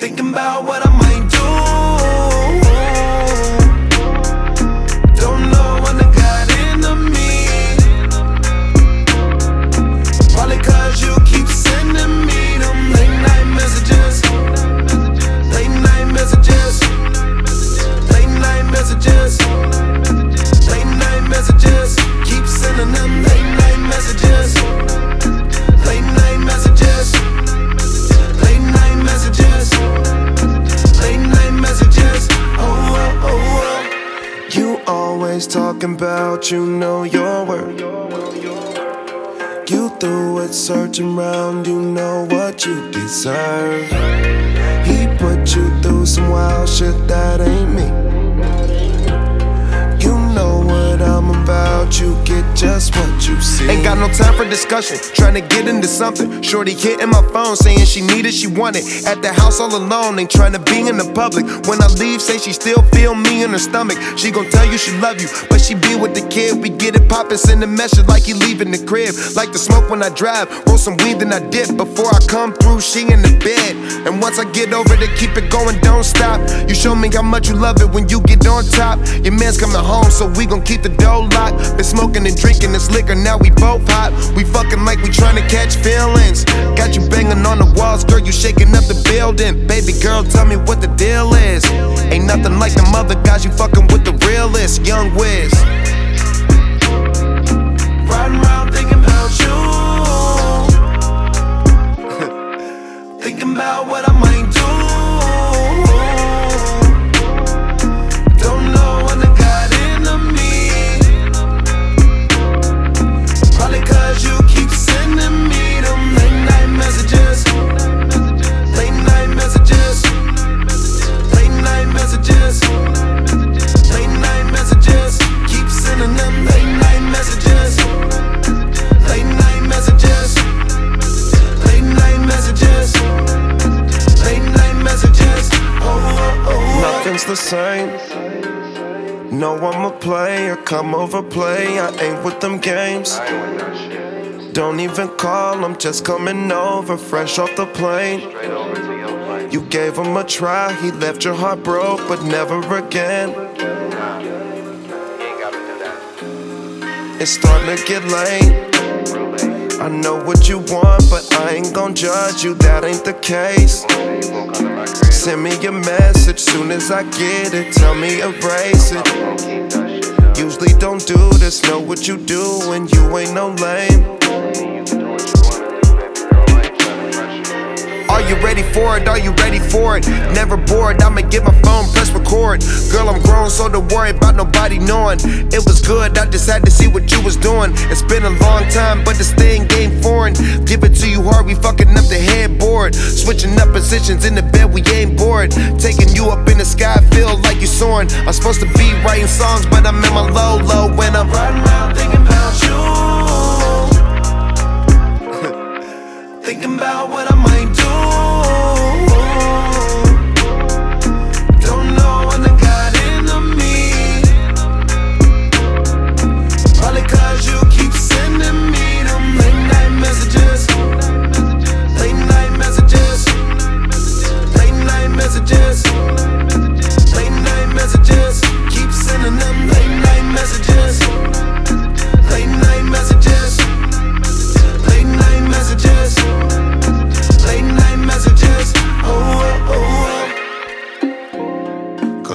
Thinking about what I might do. Talking about, you know your worth. You through it, searching round, you know what you deserve. He put you through some wild shit that ain't me. About, you get just what you see. Ain't got no time for discussion, trying to get into something. Shorty hitting my phone, saying she needed, she wanted. At the house all alone, ain't trying to be in the public. When I leave, say she still feel me in her stomach. She gon' tell you she love you, but she be with the kid. We get it poppin', send a message like he leaving the crib. Like the smoke when I drive, roll some weed then I dip. Before I come through, she in the bed. And once I get over to keep it going, don't stop. You show me how much you love it when you get on top. Your man's coming home, so we gon' keep the door locked. Been smoking and drinking this liquor, now we both hot. We fucking like we trying to catch feelings. Got you banging on the walls, girl, you shaking up the building. Baby girl, tell me what the deal is. Ain't nothing like the other guys, you fucking with the realest, young Wiz. The same. No, I'm a player. Come over, play. I ain't with them games. Don't even call, I'm just coming over, fresh off the plane. You gave him a try, he left your heart broke, but never again. It's starting to get late. Know what you want, but I ain't gon' judge you, that ain't the case. Send me a message soon as I get it, tell me erase it. Usually don't do this, know what you do when you ain't no lame. For it? Are you ready for it? Never bored, I'ma get my phone, press record. Girl, I'm grown, so don't worry about nobody knowing. It was good, I just had to see what you was doing. It's been a long time, but this thing ain't foreign. Give it to you hard, we fucking up the headboard. Switching up positions in the bed, we ain't bored. Taking you up in the sky, feel like you're soaring. I'm supposed to be writing songs, but I'm in my low low when I'm Riding around thinking about you.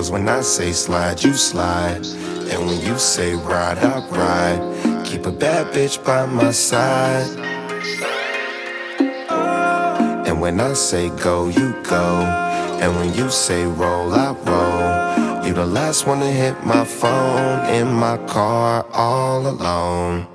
Cause when I say slide, you slide. And when you say ride, I ride. Keep a bad bitch by my side. And when I say go, you go. And when you say roll, I roll. You the last one to hit my phone in my car all alone.